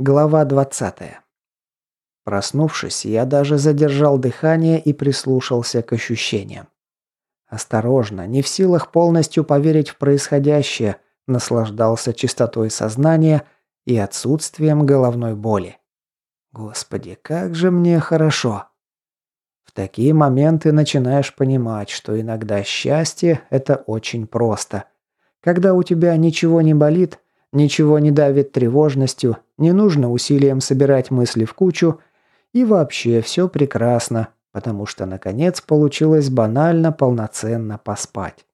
Глава 20. Проснувшись, я даже задержал дыхание и прислушался к ощущениям. Осторожно, не в силах полностью поверить в происходящее, наслаждался чистотой сознания и отсутствием головной боли. Господи, как же мне хорошо. В такие моменты начинаешь понимать, что иногда счастье – это очень просто. Когда у тебя ничего не болит – Ничего не давит тревожностью, не нужно усилием собирать мысли в кучу, и вообще все прекрасно, потому что наконец получилось банально полноценно поспать.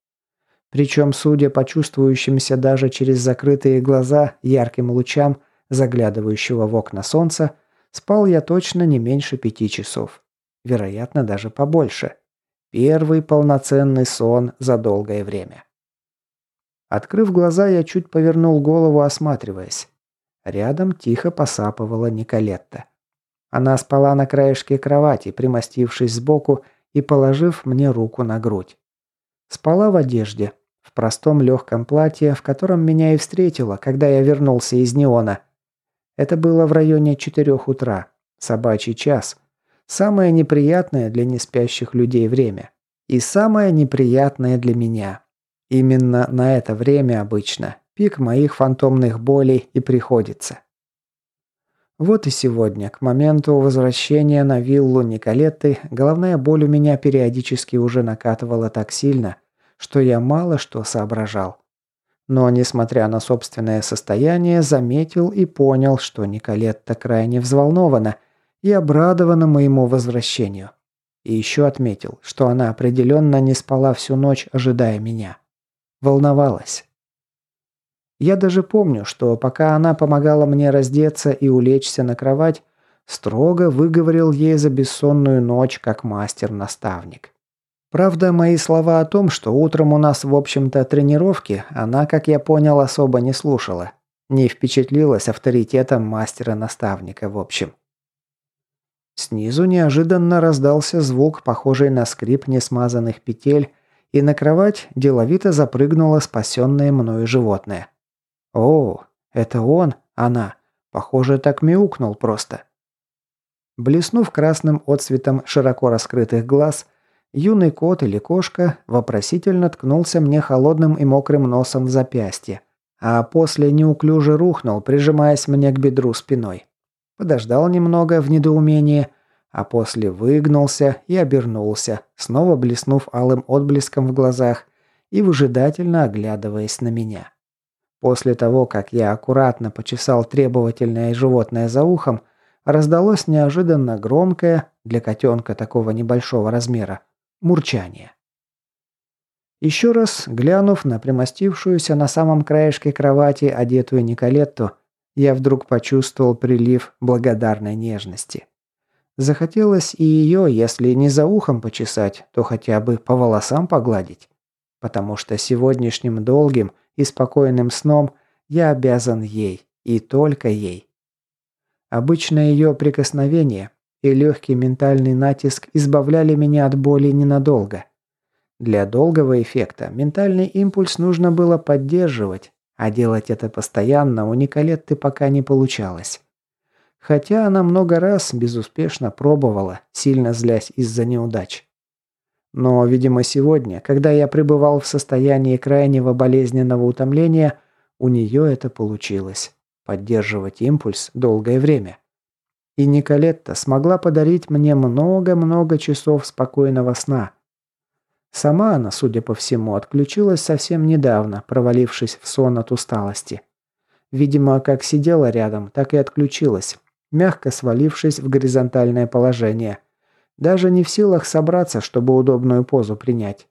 Причем, судя по чувствующимся даже через закрытые глаза ярким лучам, заглядывающего в окна солнца, спал я точно не меньше пяти часов. Вероятно, даже побольше. Первый полноценный сон за долгое время. Открыв глаза, я чуть повернул голову, осматриваясь. Рядом тихо посапывала Николетта. Она спала на краешке кровати, примостившись сбоку и положив мне руку на грудь. Спала в одежде, в простом легком платье, в котором меня и встретила, когда я вернулся из неона. Это было в районе четырех утра, собачий час. Самое неприятное для неспящих людей время. И самое неприятное для меня. Именно на это время обычно пик моих фантомных болей и приходится. Вот и сегодня, к моменту возвращения на виллу Николетты, головная боль у меня периодически уже накатывала так сильно, что я мало что соображал. Но, несмотря на собственное состояние, заметил и понял, что Николетта крайне взволнована и обрадована моему возвращению. И еще отметил, что она определенно не спала всю ночь, ожидая меня. Волновалась. Я даже помню, что пока она помогала мне раздеться и улечься на кровать, строго выговорил ей за бессонную ночь как мастер-наставник. Правда, мои слова о том, что утром у нас, в общем-то, тренировки, она, как я понял, особо не слушала. Не впечатлилась авторитетом мастера-наставника, в общем. Снизу неожиданно раздался звук, похожий на скрип несмазанных петель, и на кровать деловито запрыгнуло спасенное мною животное. О, это он, она. Похоже, так мяукнул просто. Блеснув красным отсветом широко раскрытых глаз, юный кот или кошка вопросительно ткнулся мне холодным и мокрым носом в запястье, а после неуклюже рухнул, прижимаясь мне к бедру спиной. Подождал немного в недоумении, а после выгнулся и обернулся, снова блеснув алым отблеском в глазах и выжидательно оглядываясь на меня. После того, как я аккуратно почесал требовательное животное за ухом, раздалось неожиданно громкое, для котенка такого небольшого размера, мурчание. Еще раз, глянув на примостившуюся на самом краешке кровати одетую Николетту, я вдруг почувствовал прилив благодарной нежности. Захотелось и ее, если не за ухом почесать, то хотя бы по волосам погладить. Потому что сегодняшним долгим и спокойным сном я обязан ей, и только ей. Обычно ее прикосновение и легкий ментальный натиск избавляли меня от боли ненадолго. Для долгого эффекта ментальный импульс нужно было поддерживать, а делать это постоянно у Николетты пока не получалось. Хотя она много раз безуспешно пробовала, сильно злясь из-за неудач. Но, видимо, сегодня, когда я пребывал в состоянии крайнего болезненного утомления, у нее это получилось. Поддерживать импульс долгое время. И Николетта смогла подарить мне много-много часов спокойного сна. Сама она, судя по всему, отключилась совсем недавно, провалившись в сон от усталости. Видимо, как сидела рядом, так и отключилась, мягко свалившись в горизонтальное положение. Даже не в силах собраться, чтобы удобную позу принять.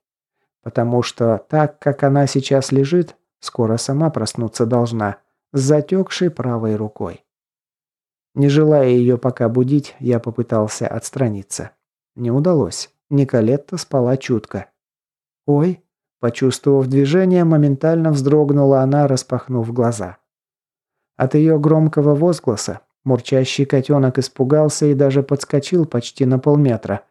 Потому что так, как она сейчас лежит, скоро сама проснуться должна, с затекшей правой рукой. Не желая ее пока будить, я попытался отстраниться. Не удалось. Николетта спала чутко. «Ой!» Почувствовав движение, моментально вздрогнула она, распахнув глаза. От ее громкого возгласа Мурчащий котенок испугался и даже подскочил почти на полметра,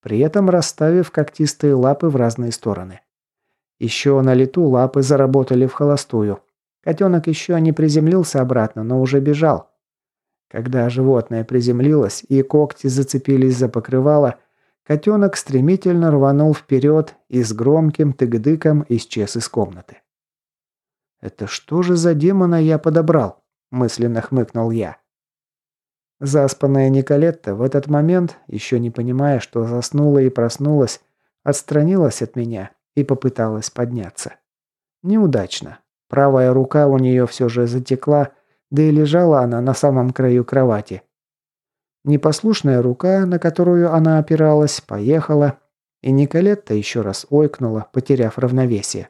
при этом расставив когтистые лапы в разные стороны. Еще на лету лапы заработали в холостую. Котенок еще не приземлился обратно, но уже бежал. Когда животное приземлилось и когти зацепились за покрывало, котенок стремительно рванул вперед и с громким тыгдыком исчез из комнаты. «Это что же за демона я подобрал?» – мысленно хмыкнул я. Заспанная Николетта в этот момент, еще не понимая, что заснула и проснулась, отстранилась от меня и попыталась подняться. Неудачно. Правая рука у нее все же затекла, да и лежала она на самом краю кровати. Непослушная рука, на которую она опиралась, поехала, и Николетта еще раз ойкнула, потеряв равновесие.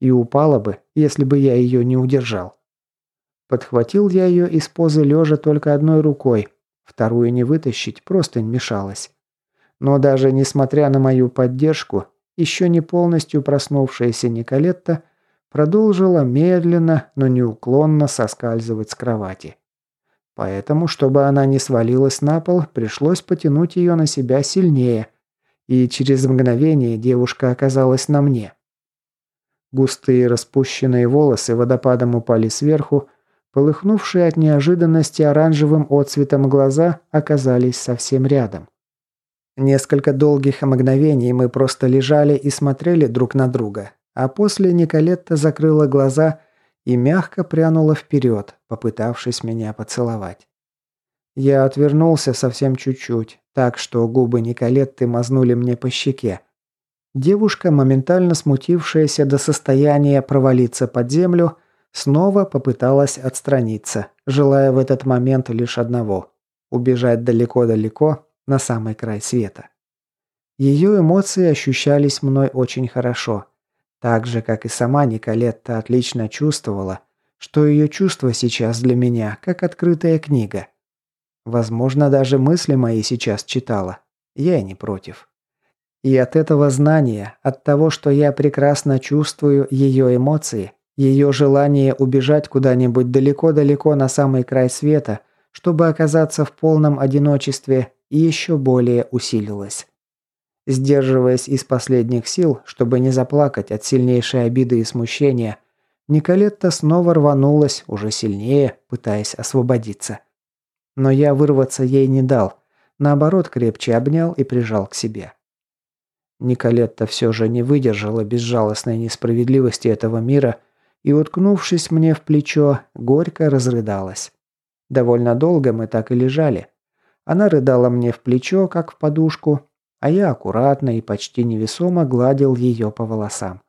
И упала бы, если бы я ее не удержал. Подхватил я ее из позы лежа только одной рукой, вторую не вытащить просто мешалось. Но даже несмотря на мою поддержку, еще не полностью проснувшаяся Николетта продолжила медленно, но неуклонно соскальзывать с кровати. Поэтому, чтобы она не свалилась на пол, пришлось потянуть ее на себя сильнее, и через мгновение девушка оказалась на мне. Густые распущенные волосы водопадом упали сверху, полыхнувшие от неожиданности оранжевым отцветом глаза оказались совсем рядом. Несколько долгих мгновений мы просто лежали и смотрели друг на друга, а после Николетта закрыла глаза и мягко прянула вперед, попытавшись меня поцеловать. Я отвернулся совсем чуть-чуть, так что губы Николетты мазнули мне по щеке. Девушка, моментально смутившаяся до состояния провалиться под землю, снова попыталась отстраниться, желая в этот момент лишь одного – убежать далеко-далеко на самый край света. Ее эмоции ощущались мной очень хорошо – так же, как и сама Николетта отлично чувствовала, что ее чувства сейчас для меня как открытая книга. Возможно, даже мысли мои сейчас читала. Я и не против. И от этого знания, от того, что я прекрасно чувствую ее эмоции, ее желание убежать куда-нибудь далеко-далеко на самый край света, чтобы оказаться в полном одиночестве, еще более усилилось. Сдерживаясь из последних сил, чтобы не заплакать от сильнейшей обиды и смущения, Николетта снова рванулась, уже сильнее, пытаясь освободиться. Но я вырваться ей не дал, наоборот крепче обнял и прижал к себе. Николетта все же не выдержала безжалостной несправедливости этого мира и, уткнувшись мне в плечо, горько разрыдалась. Довольно долго мы так и лежали. Она рыдала мне в плечо, как в подушку, а я аккуратно и почти невесомо гладил ее по волосам.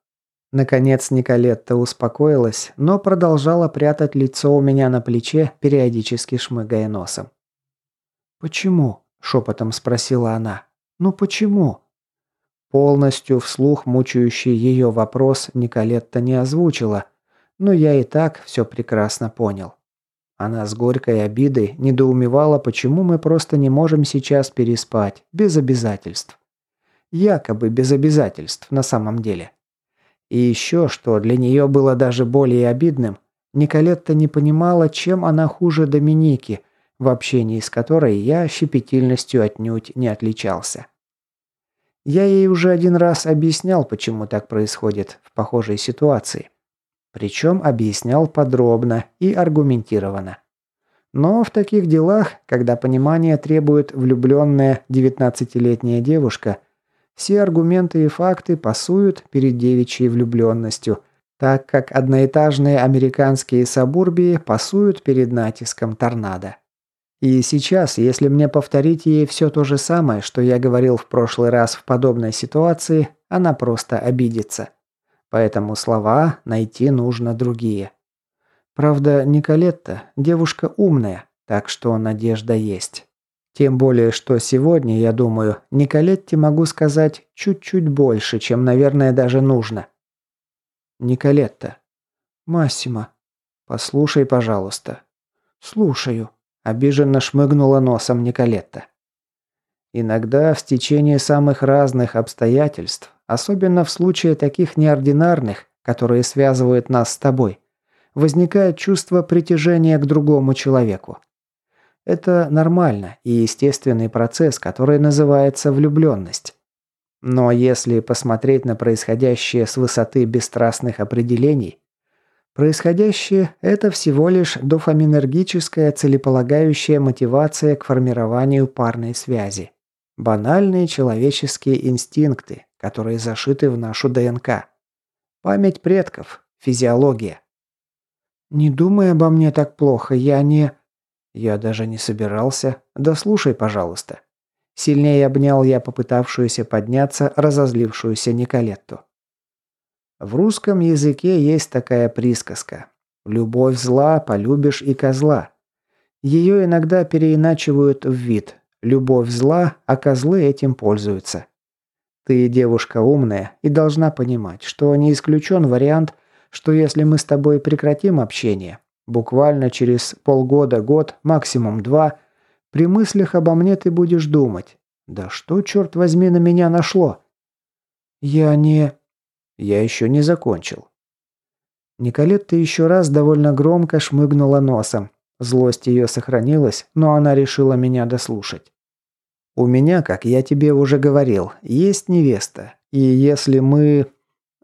Наконец Николетта успокоилась, но продолжала прятать лицо у меня на плече, периодически шмыгая носом. «Почему?» – шепотом спросила она. «Ну почему?» Полностью вслух мучающий ее вопрос Николетта не озвучила, но я и так все прекрасно понял. Она с горькой обидой недоумевала, почему мы просто не можем сейчас переспать, без обязательств. Якобы без обязательств на самом деле. И еще, что для нее было даже более обидным, Николетта не понимала, чем она хуже Доминики, в общении с которой я щепетильностью отнюдь не отличался. Я ей уже один раз объяснял, почему так происходит в похожей ситуации. Причем объяснял подробно и аргументированно. Но в таких делах, когда понимание требует влюбленная 19-летняя девушка, все аргументы и факты пасуют перед девичьей влюбленностью, так как одноэтажные американские сабурбии пасуют перед натиском торнадо. И сейчас, если мне повторить ей все то же самое, что я говорил в прошлый раз в подобной ситуации, она просто обидится. Поэтому слова найти нужно другие. Правда, Николетта девушка умная, так что надежда есть. Тем более, что сегодня, я думаю, Николетте могу сказать чуть-чуть больше, чем, наверное, даже нужно. Николетта. Массимо. Послушай, пожалуйста. Слушаю. Обиженно шмыгнула носом Николетта. Иногда в стечении самых разных обстоятельств Особенно в случае таких неординарных, которые связывают нас с тобой. Возникает чувство притяжения к другому человеку. Это нормально и естественный процесс, который называется влюбленность. Но если посмотреть на происходящее с высоты бесстрастных определений, Происходящее – это всего лишь дофаминергическая целеполагающая мотивация к формированию парной связи. Банальные человеческие инстинкты, которые зашиты в нашу ДНК. Память предков, физиология. «Не думай обо мне так плохо, я не...» «Я даже не собирался. Да слушай, пожалуйста». Сильнее обнял я попытавшуюся подняться, разозлившуюся Николетту. В русском языке есть такая присказка. «Любовь зла, полюбишь и козла». Ее иногда переиначивают в вид «любовь зла, а козлы этим пользуются». Ты девушка умная и должна понимать, что не исключен вариант, что если мы с тобой прекратим общение, буквально через полгода-год, максимум два, при мыслях обо мне ты будешь думать. Да что, черт возьми, на меня нашло? Я не... Я еще не закончил. Николетта еще раз довольно громко шмыгнула носом. Злость ее сохранилась, но она решила меня дослушать. «У меня, как я тебе уже говорил, есть невеста. И если мы...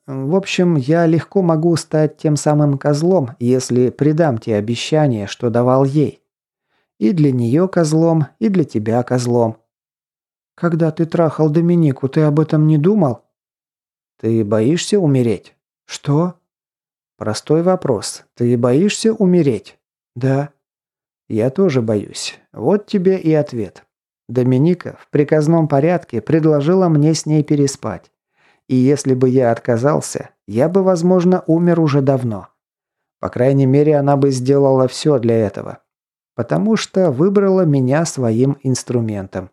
В общем, я легко могу стать тем самым козлом, если предам те обещания, что давал ей. И для нее козлом, и для тебя козлом. Когда ты трахал Доминику, ты об этом не думал? Ты боишься умереть? Что? Простой вопрос. Ты боишься умереть? Да. Я тоже боюсь. Вот тебе и ответ. Доминика в приказном порядке предложила мне с ней переспать. И если бы я отказался, я бы, возможно, умер уже давно. По крайней мере, она бы сделала все для этого. Потому что выбрала меня своим инструментом.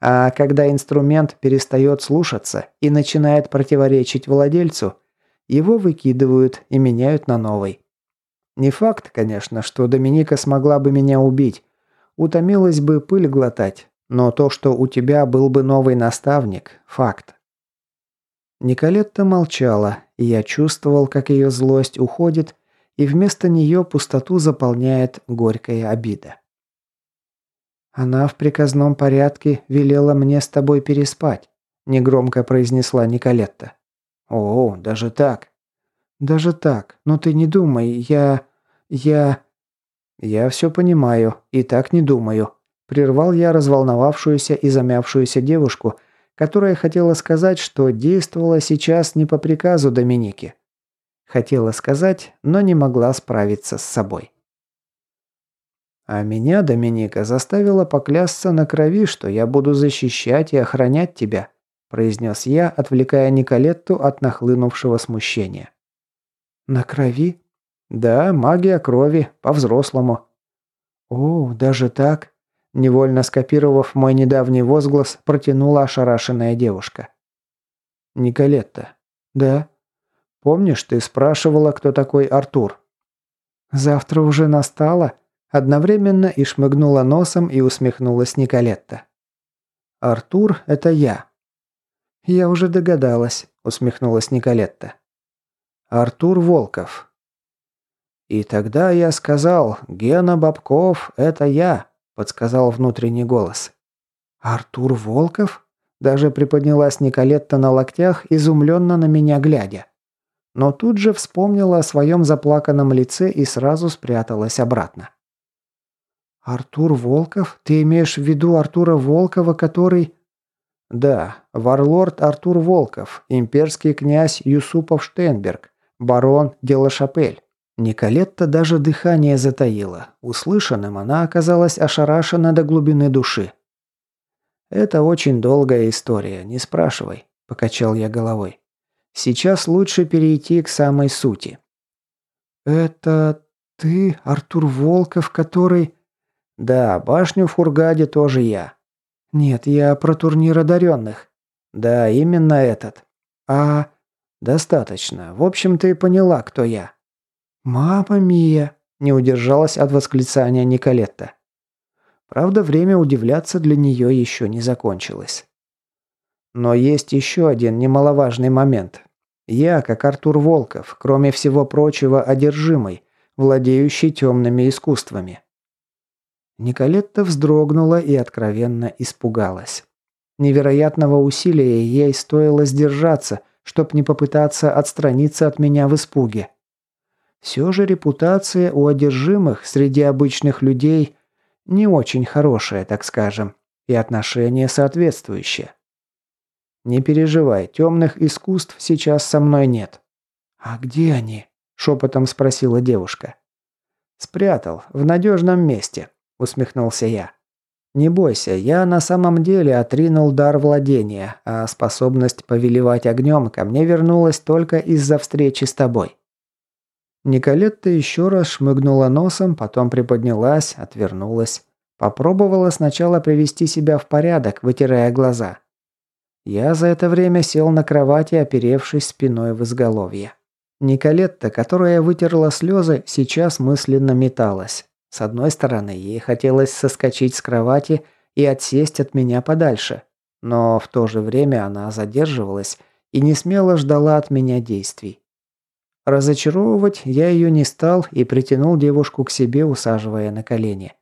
А когда инструмент перестает слушаться и начинает противоречить владельцу, его выкидывают и меняют на новый. Не факт, конечно, что Доминика смогла бы меня убить. Утомилась бы пыль глотать. Но то, что у тебя был бы новый наставник – факт. Николетта молчала, и я чувствовал, как ее злость уходит, и вместо нее пустоту заполняет горькая обида. «Она в приказном порядке велела мне с тобой переспать», – негромко произнесла Николетта. «О, даже так?» «Даже так. Но ты не думай, я... я...» «Я все понимаю, и так не думаю», – прервал я разволновавшуюся и замявшуюся девушку – которая хотела сказать, что действовала сейчас не по приказу Доминики. Хотела сказать, но не могла справиться с собой. А меня Доминика заставила поклясться на крови, что я буду защищать и охранять тебя, произнес я, отвлекая Николетту от нахлынувшего смущения. На крови? Да, магия крови, по-взрослому. О, даже так? Невольно скопировав мой недавний возглас, протянула ошарашенная девушка. «Николетта». «Да». «Помнишь, ты спрашивала, кто такой Артур?» «Завтра уже настало?» Одновременно и шмыгнула носом и усмехнулась Николетта. «Артур – это я». «Я уже догадалась», – усмехнулась Николетта. «Артур Волков». «И тогда я сказал, Гена Бабков – это я», подсказал внутренний голос. «Артур Волков?» Даже приподнялась Николетта на локтях, изумленно на меня глядя. Но тут же вспомнила о своем заплаканном лице и сразу спряталась обратно. «Артур Волков? Ты имеешь в виду Артура Волкова, который...» «Да, варлорд Артур Волков, имперский князь Юсупов Штенберг, барон Делашапель. Николетта даже дыхание затаила. Услышанным она оказалась ошарашена до глубины души. «Это очень долгая история, не спрашивай», – покачал я головой. «Сейчас лучше перейти к самой сути». «Это ты, Артур Волков, который...» «Да, башню в Хургаде тоже я». «Нет, я про турнир одаренных». «Да, именно этот». «А...» «Достаточно. В общем, ты поняла, кто я». «Мама мия!» – не удержалась от восклицания Николетта. Правда, время удивляться для нее еще не закончилось. Но есть еще один немаловажный момент. Я, как Артур Волков, кроме всего прочего, одержимый, владеющий темными искусствами. Николетта вздрогнула и откровенно испугалась. Невероятного усилия ей стоило сдержаться, чтоб не попытаться отстраниться от меня в испуге. Все же репутация у одержимых среди обычных людей не очень хорошая, так скажем, и отношения соответствующие. Не переживай, темных искусств сейчас со мной нет. А где они? шепотом спросила девушка. Спрятал в надежном месте, усмехнулся я. Не бойся, я на самом деле отринул дар владения, а способность повелевать огнем ко мне вернулась только из-за встречи с тобой. Николетта еще раз шмыгнула носом, потом приподнялась, отвернулась. Попробовала сначала привести себя в порядок, вытирая глаза. Я за это время сел на кровати, оперевшись спиной в изголовье. Николетта, которая вытерла слезы, сейчас мысленно металась. С одной стороны, ей хотелось соскочить с кровати и отсесть от меня подальше. Но в то же время она задерживалась и не смело ждала от меня действий. Разочаровывать я ее не стал и притянул девушку к себе, усаживая на колени.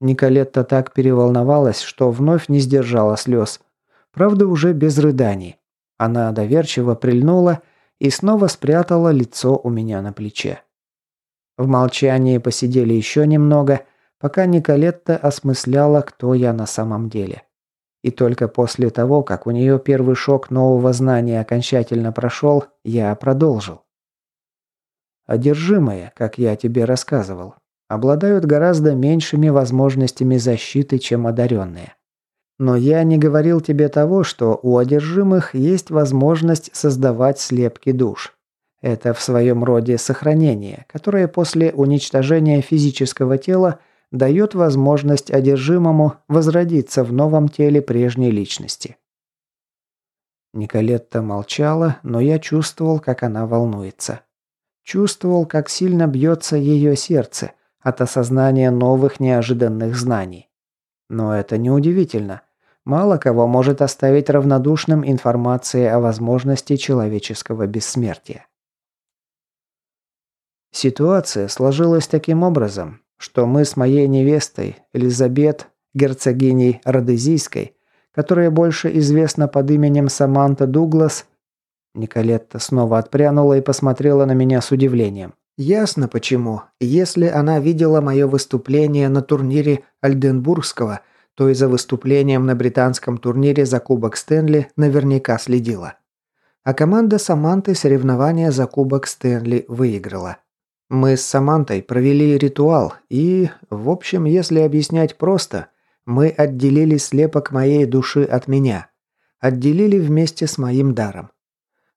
Николетта так переволновалась, что вновь не сдержала слез. Правда, уже без рыданий. Она доверчиво прильнула и снова спрятала лицо у меня на плече. В молчании посидели еще немного, пока Николетта осмысляла, кто я на самом деле. И только после того, как у нее первый шок нового знания окончательно прошел, я продолжил. Одержимые, как я тебе рассказывал, обладают гораздо меньшими возможностями защиты, чем одаренные. Но я не говорил тебе того, что у одержимых есть возможность создавать слепки душ. Это в своем роде сохранение, которое после уничтожения физического тела дает возможность одержимому возродиться в новом теле прежней личности. Николетта молчала, но я чувствовал, как она волнуется. Чувствовал, как сильно бьется ее сердце от осознания новых неожиданных знаний. Но это неудивительно. Мало кого может оставить равнодушным информация о возможности человеческого бессмертия. Ситуация сложилась таким образом, что мы с моей невестой, Элизабет, герцогиней Родезийской, которая больше известна под именем Саманта Дуглас, Николетта снова отпрянула и посмотрела на меня с удивлением. Ясно почему. Если она видела мое выступление на турнире Альденбургского, то и за выступлением на британском турнире за Кубок Стэнли наверняка следила. А команда Саманты соревнования за Кубок Стэнли выиграла. Мы с Самантой провели ритуал и, в общем, если объяснять просто, мы отделили слепок моей души от меня. Отделили вместе с моим даром.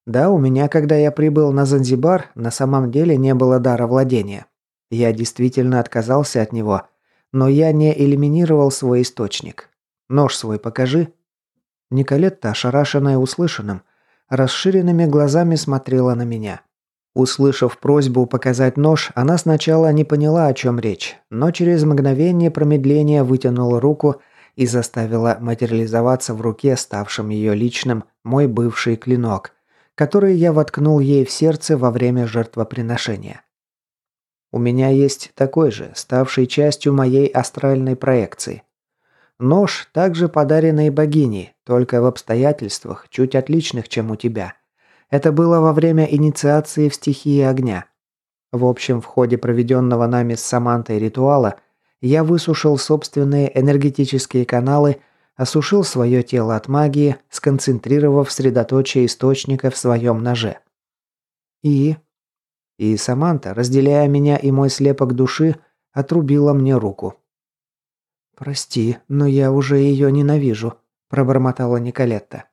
Да, у меня, когда я прибыл на Занзибар, на самом деле не было дара владения. Я действительно отказался от него, но я не элиминировал свой источник. Нож свой покажи. Николетта, ошарашенная услышанным, расширенными глазами смотрела на меня. Услышав просьбу показать нож, она сначала не поняла, о чем речь, но через мгновение промедления вытянула руку и заставила материализоваться в руке, ставшем ее личным, мой бывший клинок, который я воткнул ей в сердце во время жертвоприношения. У меня есть такой же, ставший частью моей астральной проекции. Нож, также подаренный богиней, только в обстоятельствах, чуть отличных, чем у тебя – это было во время инициации в стихии огня. В общем, в ходе проведенного нами с Самантой ритуала я высушил собственные энергетические каналы, осушил свое тело от магии, сконцентрировав средоточие источника в своем ноже. И... И Саманта, разделяя меня и мой слепок души, отрубила мне руку. «Прости, но я уже ее ненавижу», – пробормотала Николетта.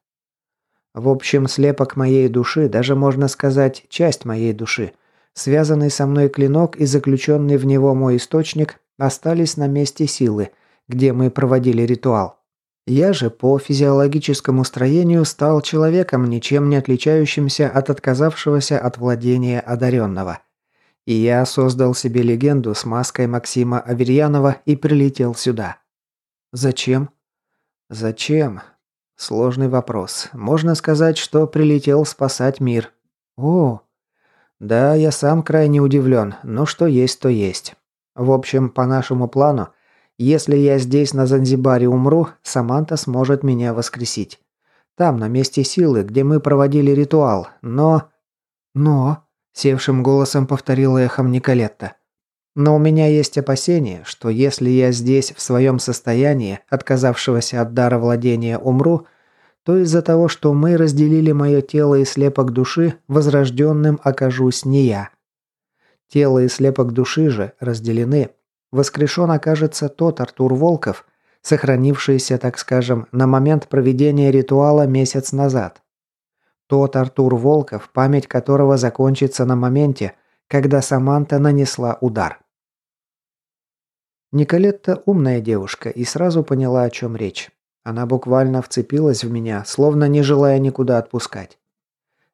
В общем, слепок моей души, даже можно сказать, часть моей души, связанный со мной клинок и заключенный в него мой источник, остались на месте силы, где мы проводили ритуал. Я же по физиологическому строению стал человеком, ничем не отличающимся от отказавшегося от владения одаренного. И я создал себе легенду с маской Максима Аверьянова и прилетел сюда. Зачем? Зачем? Сложный вопрос. Можно сказать, что прилетел спасать мир. О, да, я сам крайне удивлен, но что есть, то есть. В общем, по нашему плану, если я здесь на Занзибаре умру, Саманта сможет меня воскресить. Там, на месте силы, где мы проводили ритуал, но... Но... севшим голосом повторила эхом Николетта. Но у меня есть опасение, что если я здесь в своем состоянии, отказавшегося от дара владения, умру, то из-за того, что мы разделили мое тело и слепок души, возрожденным окажусь не я. Тело и слепок души же разделены. Воскрешен окажется тот Артур Волков, сохранившийся, так скажем, на момент проведения ритуала месяц назад. Тот Артур Волков, память которого закончится на моменте, когда Саманта нанесла удар. Николетта умная девушка и сразу поняла, о чем речь. Она буквально вцепилась в меня, словно не желая никуда отпускать.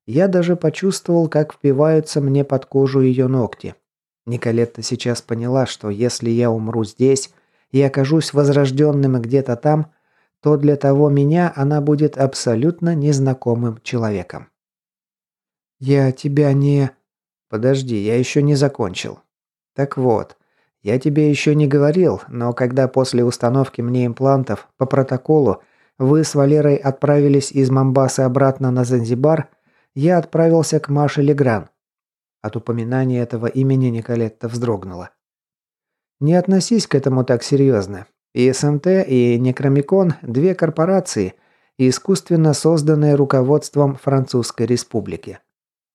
Я даже почувствовал, как впиваются мне под кожу ее ногти. Николетта сейчас поняла, что если я умру здесь и окажусь возрожденным где-то там, то для того меня она будет абсолютно незнакомым человеком. «Я тебя не...» Подожди, я еще не закончил. Так вот, я тебе еще не говорил, но когда после установки мне имплантов по протоколу вы с Валерой отправились из Мамбасы обратно на Занзибар, я отправился к Маше Легран. От упоминания этого имени Николетта вздрогнула. Не относись к этому так серьезно. И СМТ, и Некромикон – две корпорации, искусственно созданные руководством Французской Республики.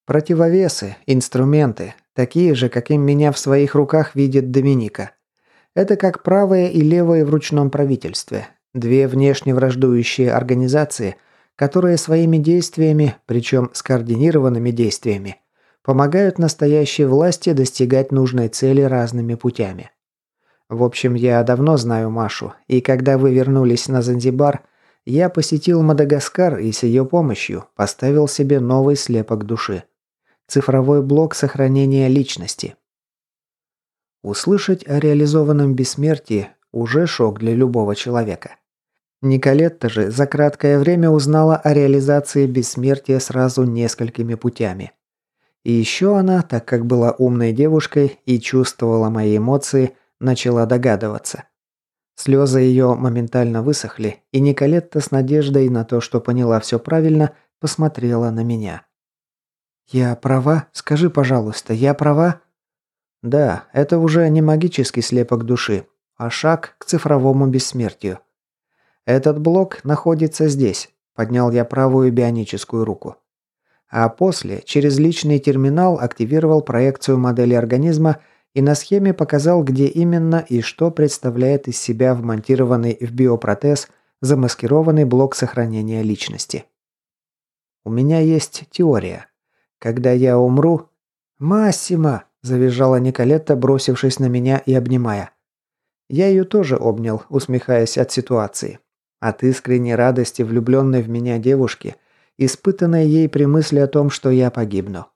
Противовесы, инструменты, такие же, каким меня в своих руках видит Доминика. Это как правое и левое в ручном правительстве. Две внешне враждующие организации, которые своими действиями, причем скоординированными действиями, помогают настоящей власти достигать нужной цели разными путями. В общем, я давно знаю Машу, и когда вы вернулись на Занзибар, я посетил Мадагаскар и с ее помощью поставил себе новый слепок души. Цифровой блок сохранения личности. Услышать о реализованном бессмертии уже шок для любого человека. Николетта же за краткое время узнала о реализации бессмертия сразу несколькими путями. И еще она, так как была умной девушкой и чувствовала мои эмоции, начала догадываться. Слезы ее моментально высохли, и Николетта с надеждой на то, что поняла все правильно, посмотрела на меня. «Я права? Скажи, пожалуйста, я права?» «Да, это уже не магический слепок души, а шаг к цифровому бессмертию. Этот блок находится здесь», – поднял я правую бионическую руку. А после через личный терминал активировал проекцию модели организма и на схеме показал, где именно и что представляет из себя вмонтированный в биопротез замаскированный блок сохранения личности. У меня есть теория. Когда я умру...» «Массимо!» – завизжала Николетта, бросившись на меня и обнимая. Я ее тоже обнял, усмехаясь от ситуации. От искренней радости влюбленной в меня девушки, испытанной ей при мысли о том, что я погибну.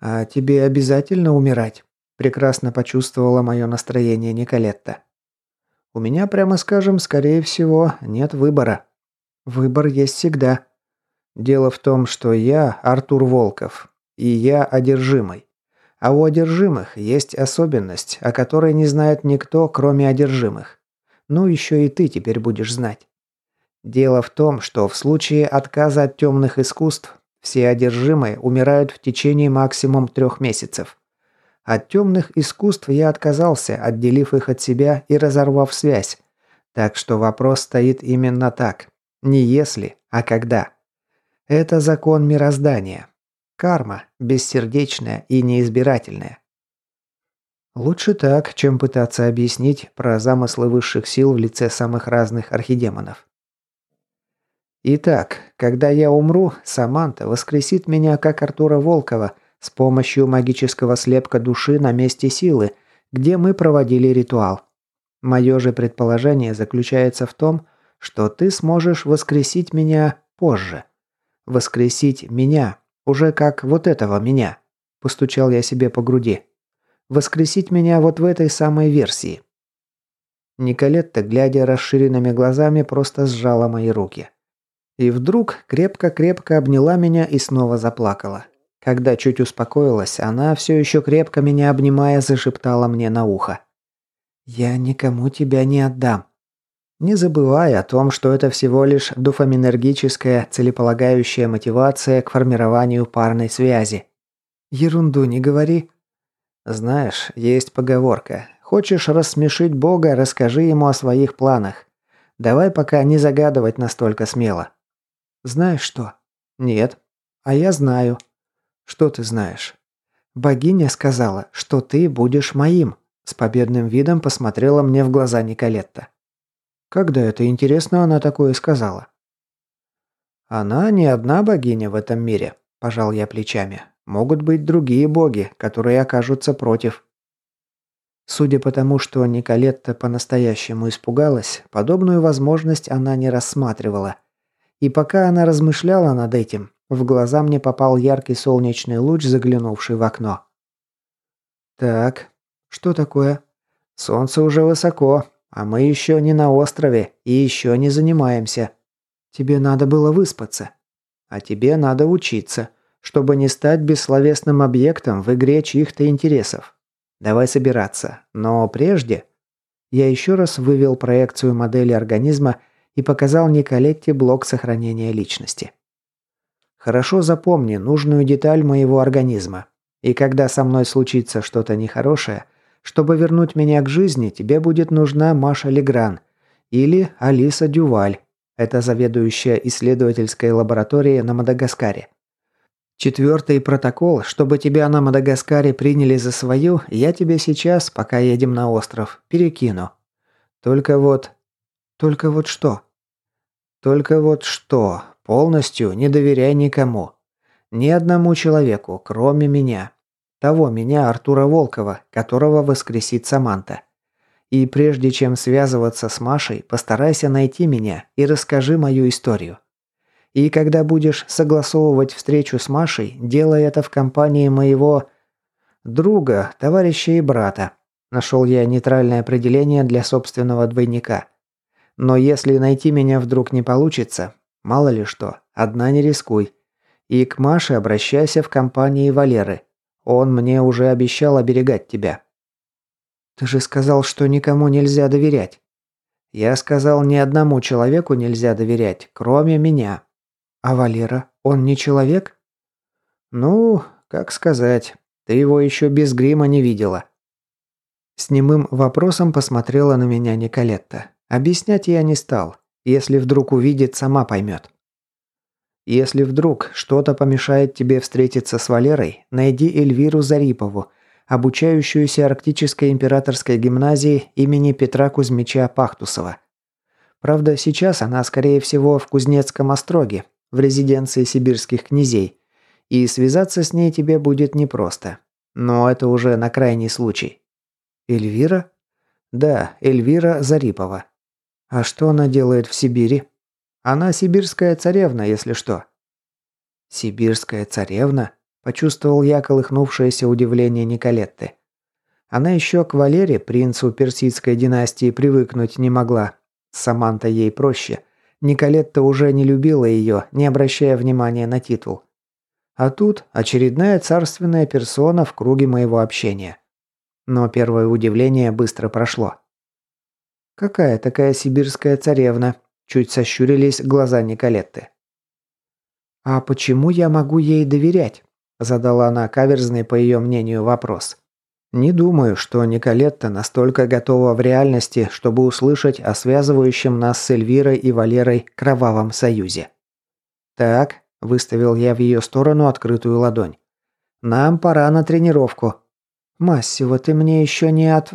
«А тебе обязательно умирать?» – прекрасно почувствовала мое настроение Николетта. «У меня, прямо скажем, скорее всего, нет выбора. Выбор есть всегда», Дело в том, что я Артур Волков, и я одержимый. А у одержимых есть особенность, о которой не знает никто, кроме одержимых. Ну, еще и ты теперь будешь знать. Дело в том, что в случае отказа от темных искусств все одержимые умирают в течение максимум трех месяцев. От темных искусств я отказался, отделив их от себя и разорвав связь. Так что вопрос стоит именно так. Не если, а когда. Это закон мироздания. Карма, бессердечная и неизбирательная. Лучше так, чем пытаться объяснить про замыслы высших сил в лице самых разных архидемонов. Итак, когда я умру, Саманта воскресит меня, как Артура Волкова, с помощью магического слепка души на месте силы, где мы проводили ритуал. Мое же предположение заключается в том, что ты сможешь воскресить меня позже. Воскресить меня, уже как вот этого меня. Постучал я себе по груди. Воскресить меня вот в этой самой версии. Николетта, глядя расширенными глазами, просто сжала мои руки. И вдруг крепко-крепко обняла меня и снова заплакала. Когда чуть успокоилась, она, все еще крепко меня обнимая, зашептала мне на ухо. «Я никому тебя не отдам не забывая о том, что это всего лишь дофаминергическая целеполагающая мотивация к формированию парной связи. Ерунду не говори. Знаешь, есть поговорка. Хочешь рассмешить Бога, расскажи ему о своих планах. Давай пока не загадывать настолько смело. Знаешь что? Нет. А я знаю. Что ты знаешь? Богиня сказала, что ты будешь моим. С победным видом посмотрела мне в глаза Николетта. Когда это интересно она такое сказала? Она не одна богиня в этом мире, пожал я плечами. Могут быть другие боги, которые окажутся против. Судя по тому, что Николетта по-настоящему испугалась, подобную возможность она не рассматривала. И пока она размышляла над этим, в глаза мне попал яркий солнечный луч, заглянувший в окно. «Так, что такое?» «Солнце уже высоко, а мы еще не на острове и еще не занимаемся. Тебе надо было выспаться. А тебе надо учиться чтобы не стать бессловесным объектом в игре чьих-то интересов. Давай собираться. Но прежде... Я еще раз вывел проекцию модели организма и показал Николетте блок сохранения личности. Хорошо запомни нужную деталь моего организма. И когда со мной случится что-то нехорошее, чтобы вернуть меня к жизни, тебе будет нужна Маша Легран или Алиса Дюваль. Это заведующая исследовательской лабораторией на Мадагаскаре. Четвертый протокол, чтобы тебя на Мадагаскаре приняли за свою, я тебе сейчас, пока едем на остров, перекину. Только вот... Только вот что? Только вот что? Полностью не доверяй никому. Ни одному человеку, кроме меня. Того меня, Артура Волкова, которого воскресит Саманта. И прежде чем связываться с Машей, постарайся найти меня и расскажи мою историю. И когда будешь согласовывать встречу с Машей, делай это в компании моего друга, товарища и брата. Нашел я нейтральное определение для собственного двойника. Но если найти меня вдруг не получится, мало ли что, одна не рискуй. И к Маше обращайся в компании Валеры. Он мне уже обещал оберегать тебя. Ты же сказал, что никому нельзя доверять. Я сказал, ни одному человеку нельзя доверять, кроме меня. А Валера, он не человек? Ну, как сказать, ты его еще без грима не видела. С немым вопросом посмотрела на меня Николетта. Объяснять я не стал. Если вдруг увидит, сама поймет. Если вдруг что-то помешает тебе встретиться с Валерой, найди Эльвиру Зарипову, обучающуюся Арктической императорской гимназии имени Петра Кузьмича Пахтусова. Правда, сейчас она, скорее всего, в Кузнецком остроге, в резиденции сибирских князей, и связаться с ней тебе будет непросто. Но это уже на крайний случай. Эльвира? Да, Эльвира Зарипова. А что она делает в Сибири? Она сибирская царевна, если что. Сибирская царевна? Почувствовал я колыхнувшееся удивление Николетты. Она еще к Валере, принцу персидской династии, привыкнуть не могла. Саманта ей проще. Николетта уже не любила ее, не обращая внимания на титул. А тут очередная царственная персона в круге моего общения. Но первое удивление быстро прошло. «Какая такая сибирская царевна?» Чуть сощурились глаза Николетты. «А почему я могу ей доверять?» Задала она каверзный, по ее мнению, вопрос. Не думаю, что Николетта настолько готова в реальности, чтобы услышать о связывающем нас с Эльвирой и Валерой кровавом союзе. «Так», – выставил я в ее сторону открытую ладонь. «Нам пора на тренировку». «Массиво, ты мне еще не от...»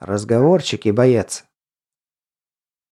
«Разговорчики, боец.